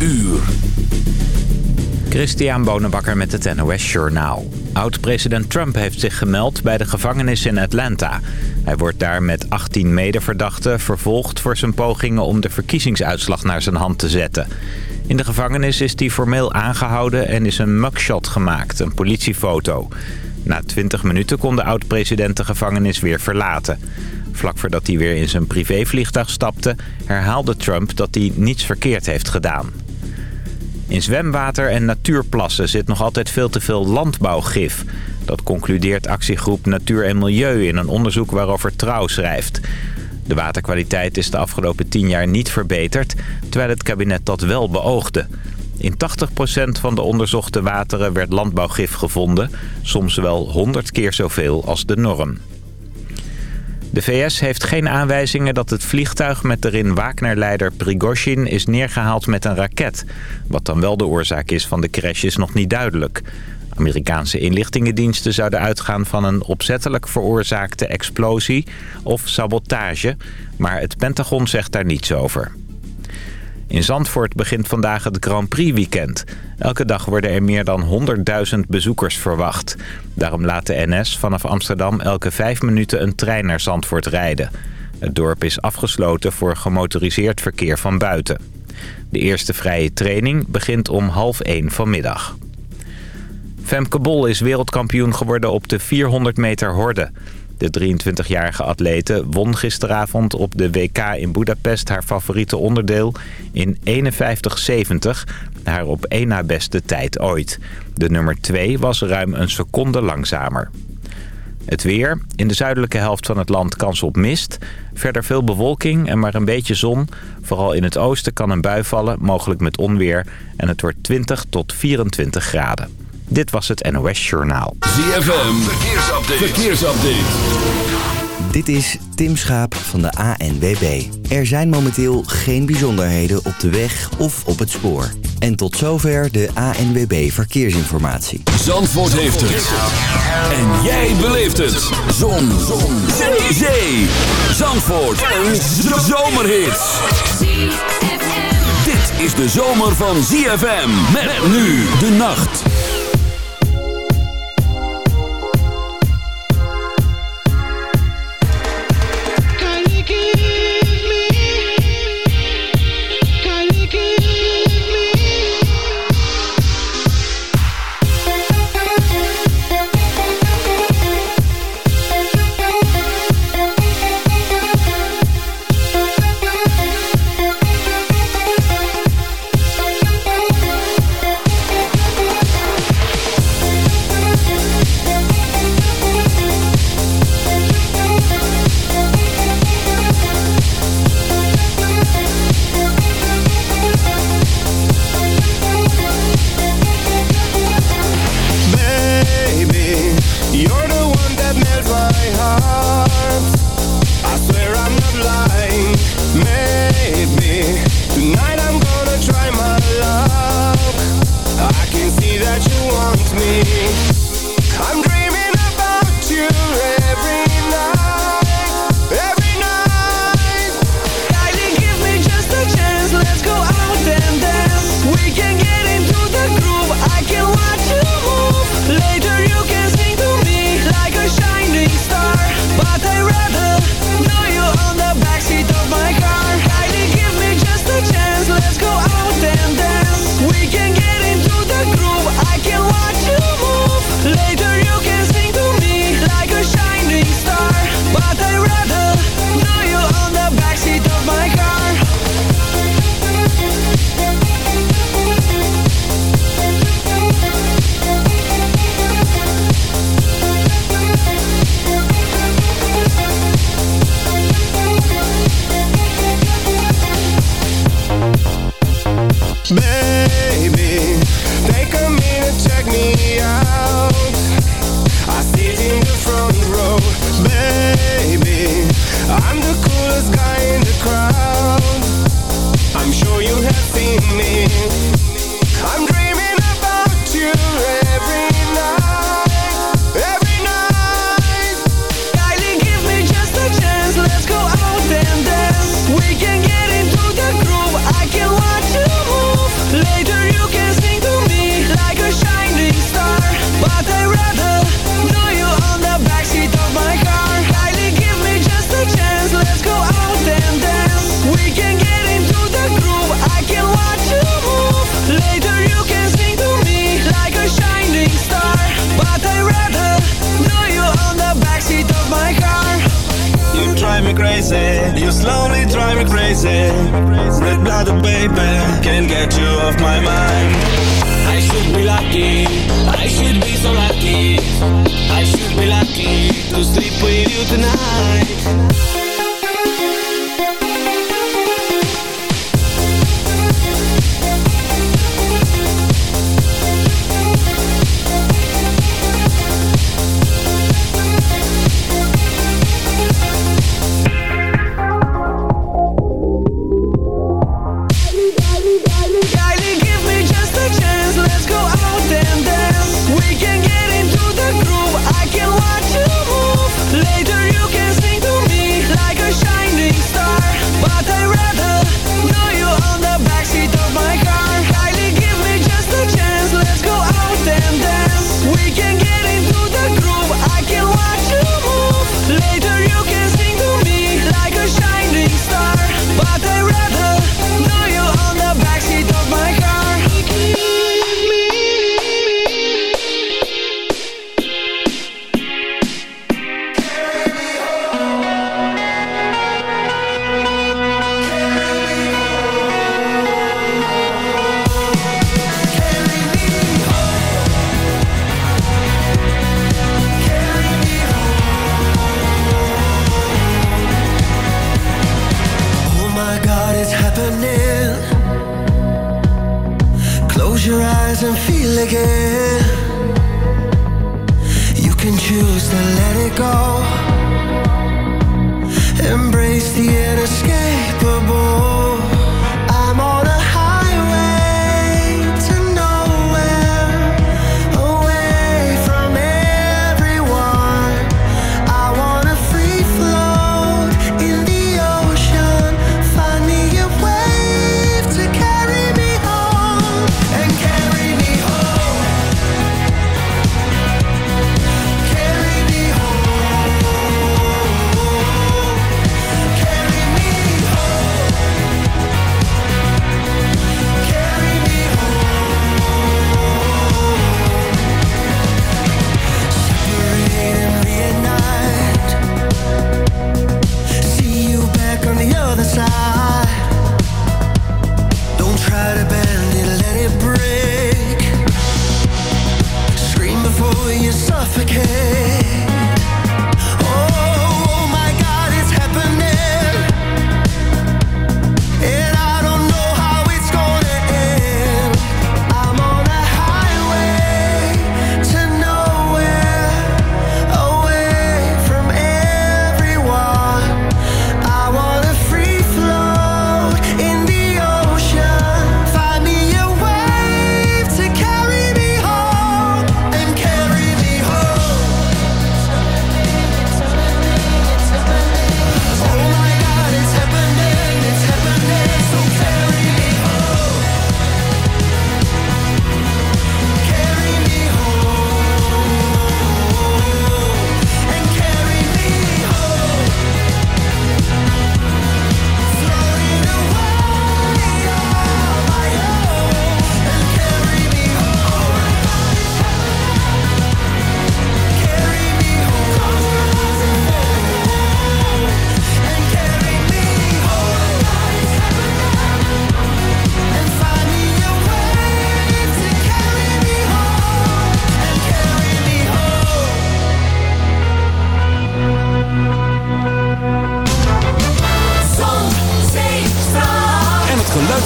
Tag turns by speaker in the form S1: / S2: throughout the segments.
S1: uur.
S2: Christian Bonenbakker met het NOS Journaal. Oud-president Trump heeft zich gemeld bij de gevangenis in Atlanta. Hij wordt daar met 18 medeverdachten vervolgd voor zijn pogingen om de verkiezingsuitslag naar zijn hand te zetten. In de gevangenis is hij formeel aangehouden en is een mugshot gemaakt, een politiefoto. Na 20 minuten kon de oud-president de gevangenis weer verlaten. Vlak voordat hij weer in zijn privévliegtuig stapte... herhaalde Trump dat hij niets verkeerd heeft gedaan. In zwemwater en natuurplassen zit nog altijd veel te veel landbouwgif. Dat concludeert actiegroep Natuur en Milieu in een onderzoek waarover Trouw schrijft. De waterkwaliteit is de afgelopen 10 jaar niet verbeterd... terwijl het kabinet dat wel beoogde. In 80% van de onderzochte wateren werd landbouwgif gevonden... soms wel 100 keer zoveel als de norm. De VS heeft geen aanwijzingen dat het vliegtuig met erin Wagner-leider Prigozhin is neergehaald met een raket. Wat dan wel de oorzaak is van de crash is nog niet duidelijk. Amerikaanse inlichtingendiensten zouden uitgaan van een opzettelijk veroorzaakte explosie of sabotage, maar het Pentagon zegt daar niets over. In Zandvoort begint vandaag het Grand Prix weekend. Elke dag worden er meer dan 100.000 bezoekers verwacht. Daarom laat de NS vanaf Amsterdam elke vijf minuten een trein naar Zandvoort rijden. Het dorp is afgesloten voor gemotoriseerd verkeer van buiten. De eerste vrije training begint om half één vanmiddag. Femke Bol is wereldkampioen geworden op de 400 meter horde. De 23-jarige atlete won gisteravond op de WK in Budapest haar favoriete onderdeel in 51.70, haar op één na beste tijd ooit. De nummer 2 was ruim een seconde langzamer. Het weer. In de zuidelijke helft van het land kans op mist. Verder veel bewolking en maar een beetje zon. Vooral in het oosten kan een bui vallen, mogelijk met onweer. En het wordt 20 tot 24 graden. Dit was het NOS Journaal.
S1: ZFM, verkeersupdate. verkeersupdate.
S3: Dit is Tim Schaap van de ANWB. Er zijn momenteel geen bijzonderheden op de weg of op het spoor. En tot zover de ANWB Verkeersinformatie.
S1: Zandvoort heeft het. En jij beleeft het. Zon. Zon. Zee. Zee. Zandvoort. Een zomerhit. Dit is de zomer van ZFM. Met nu de nacht.
S4: Tonight.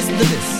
S5: listen to this.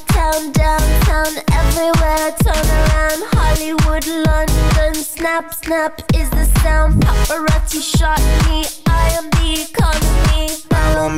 S6: Uptown, downtown, everywhere. Turn around. Hollywood, London. Snap, snap is the sound. Paparazzi shot me.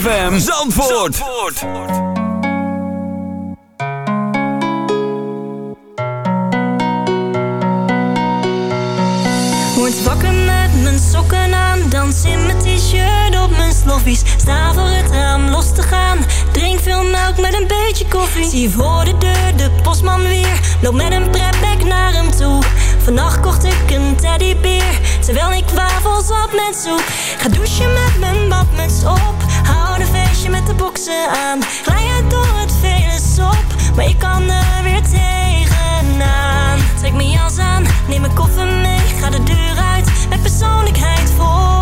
S1: FM Zandvoort. Zandvoort.
S7: Sta voor het raam los te gaan Drink veel melk met een beetje koffie Zie voor de deur de postman weer Loop met een prepback naar hem toe Vannacht kocht ik een teddybeer Terwijl ik wafels op met soep Ga douchen met mijn badmuts op een feestje met de boksen aan. Ga je door het vele op, maar ik kan er weer tegenaan. Trek mijn jas aan, neem mijn koffer mee, ga de deur uit met persoonlijkheid vol.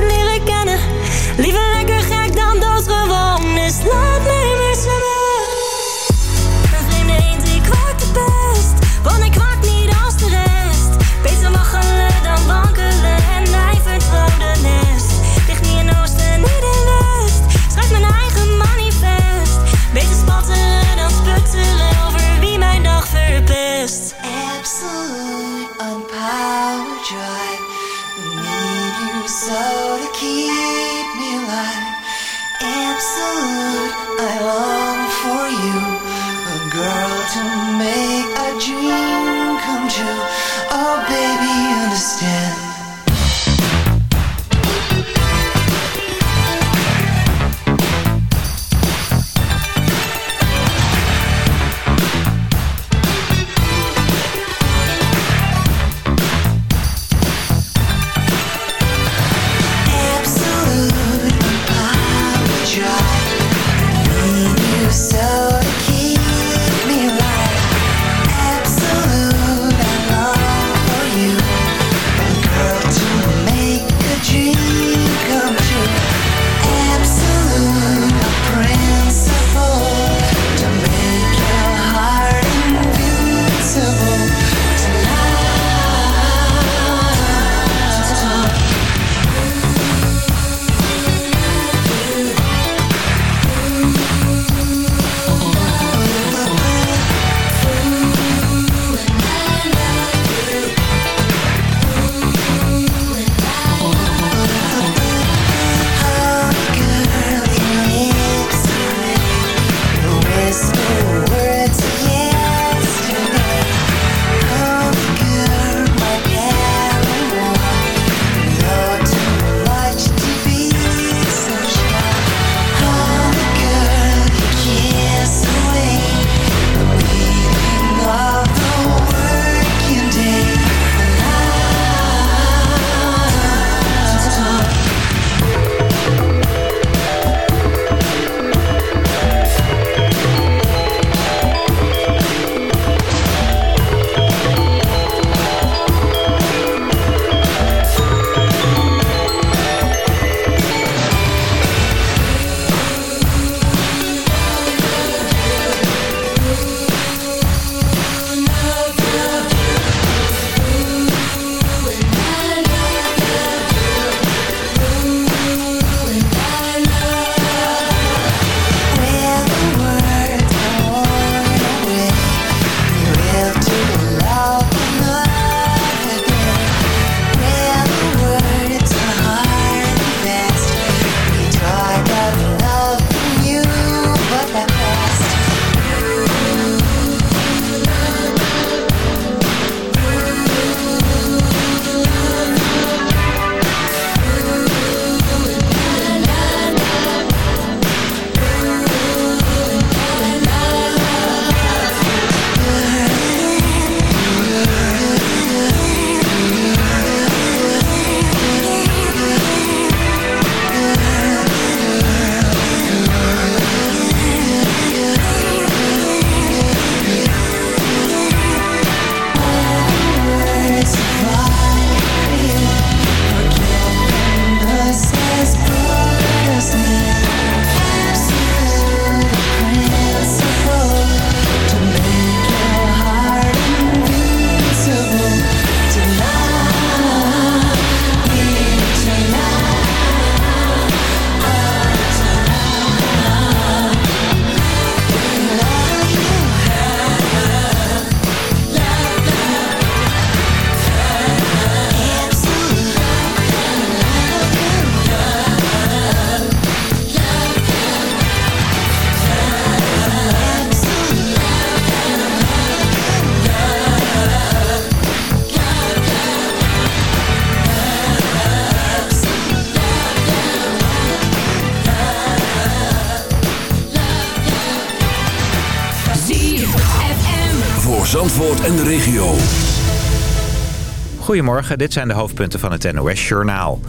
S2: Goedemorgen, dit zijn de hoofdpunten van het NOS-journaal.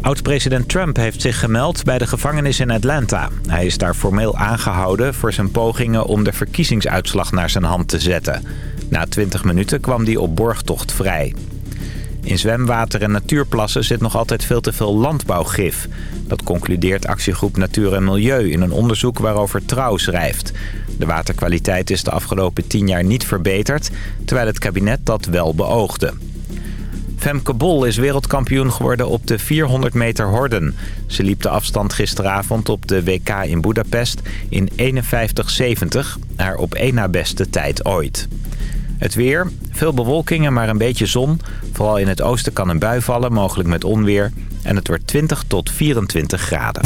S2: Oud-president Trump heeft zich gemeld bij de gevangenis in Atlanta. Hij is daar formeel aangehouden voor zijn pogingen om de verkiezingsuitslag naar zijn hand te zetten. Na 20 minuten kwam hij op borgtocht vrij. In zwemwater en natuurplassen zit nog altijd veel te veel landbouwgif. Dat concludeert actiegroep Natuur en Milieu in een onderzoek waarover Trouw schrijft. De waterkwaliteit is de afgelopen 10 jaar niet verbeterd, terwijl het kabinet dat wel beoogde. Femke Bol is wereldkampioen geworden op de 400 meter horden. Ze liep de afstand gisteravond op de WK in Budapest in 51,70. Haar op één na beste tijd ooit. Het weer. Veel bewolkingen, maar een beetje zon. Vooral in het oosten kan een bui vallen, mogelijk met onweer. En het wordt 20 tot 24 graden.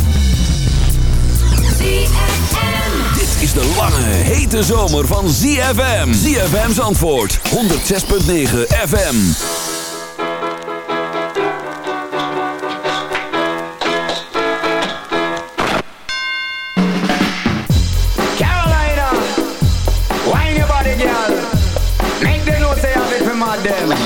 S1: Dit is de lange, hete zomer van ZFM. ZFM's antwoord. 106.9 FM.
S8: damn.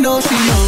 S8: know she
S5: knows.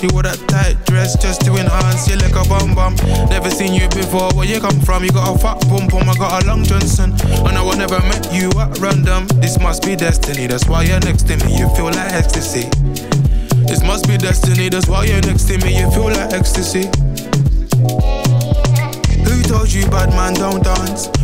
S5: You
S9: wore that tight dress just to enhance. You like a bum bum. Never seen you before. Where you come from? You got a fat bum bum. I got a long Johnson. And I never met you at random. This must be destiny. That's why you're next to me. You feel like ecstasy. This must be destiny. That's why you're next to me. You feel like ecstasy. Who told you bad man don't dance?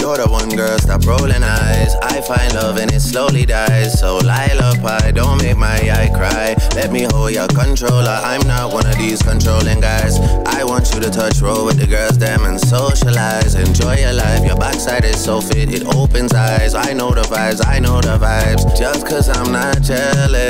S10: You're the one girl, stop rolling eyes. I find love and it slowly dies. So lullaby, don't make my eye cry. Let me hold your controller. I'm not one of these controlling guys. I want you to touch roll with the girls, them and socialize. Enjoy your life, your backside is so fit, it opens eyes. I know the vibes, I know the vibes. Just cause I'm not jealous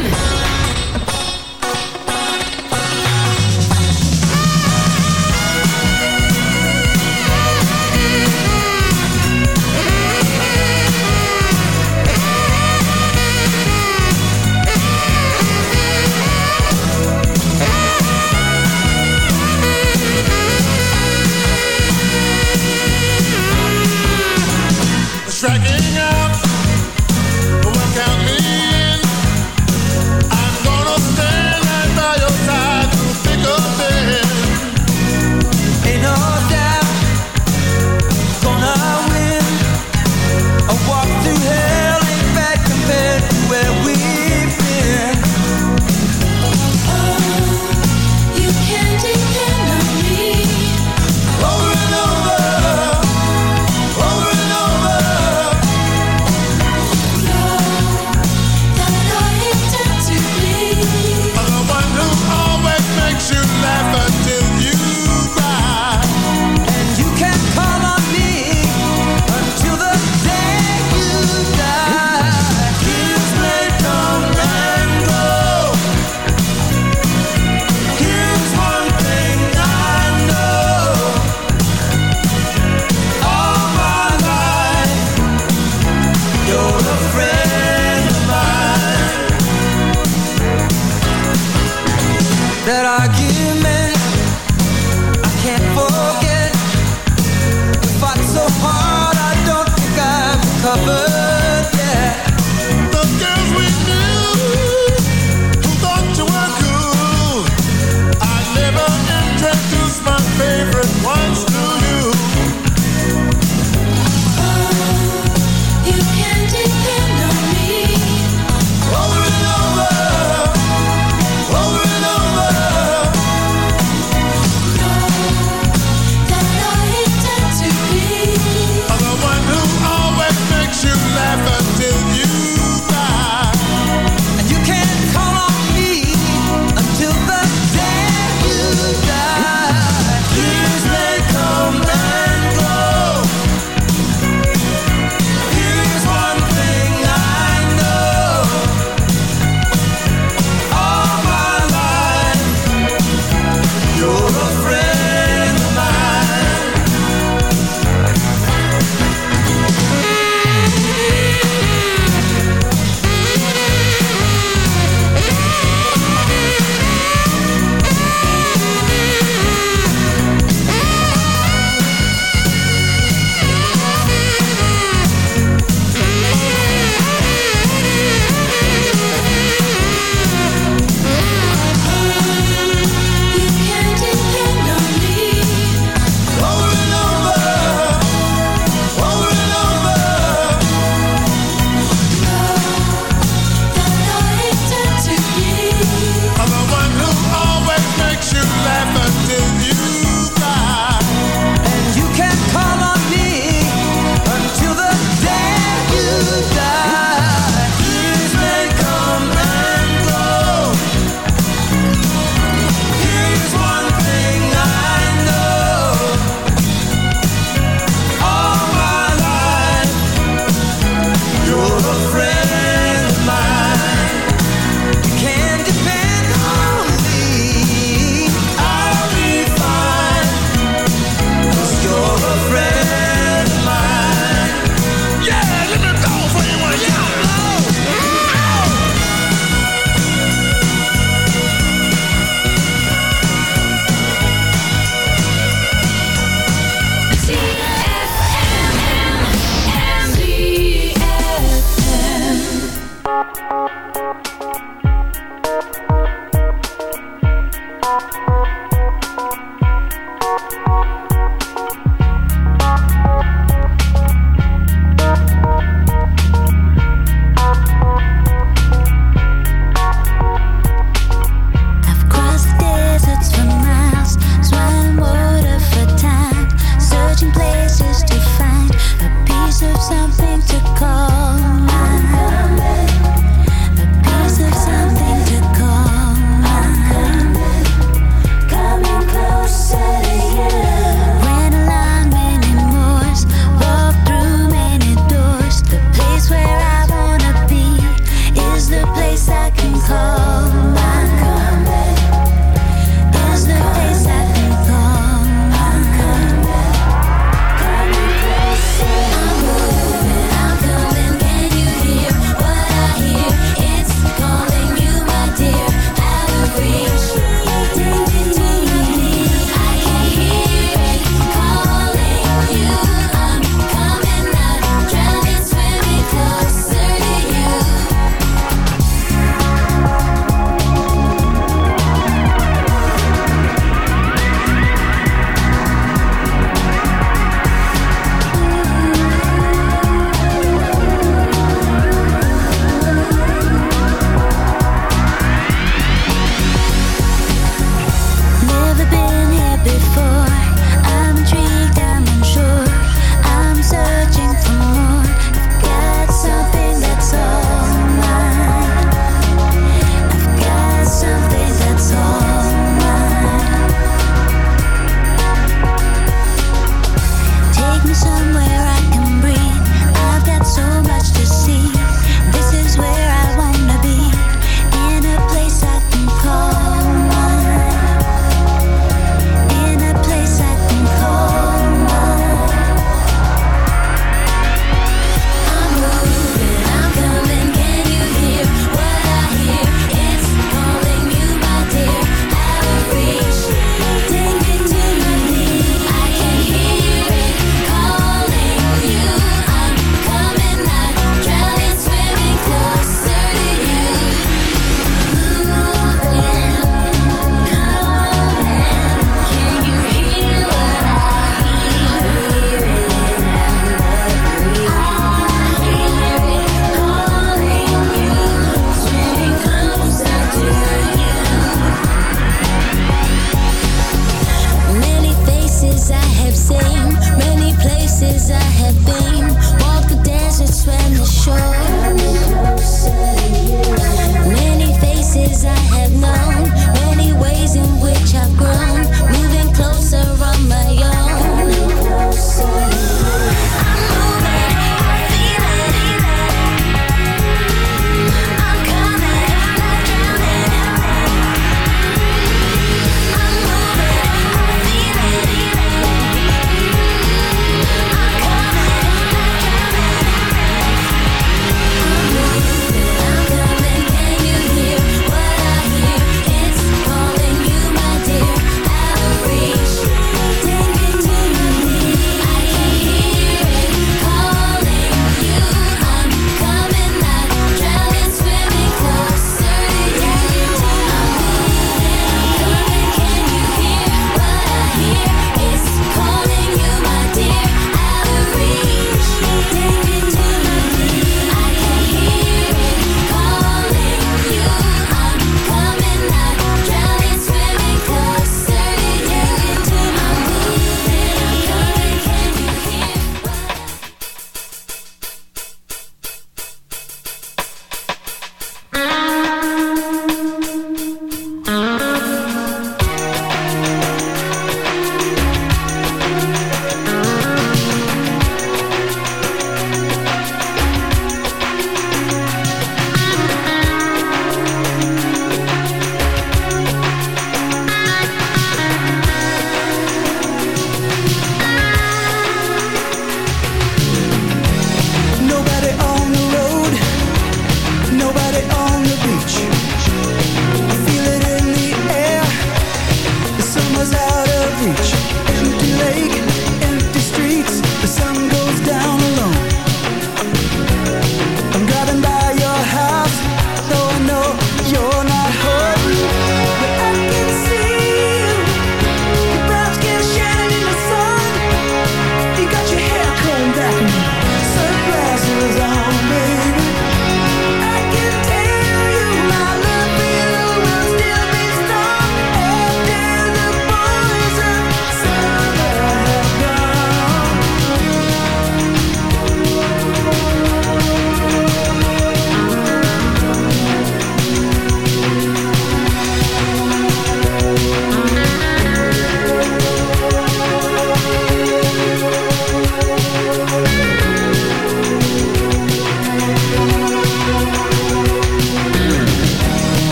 S11: ZFM.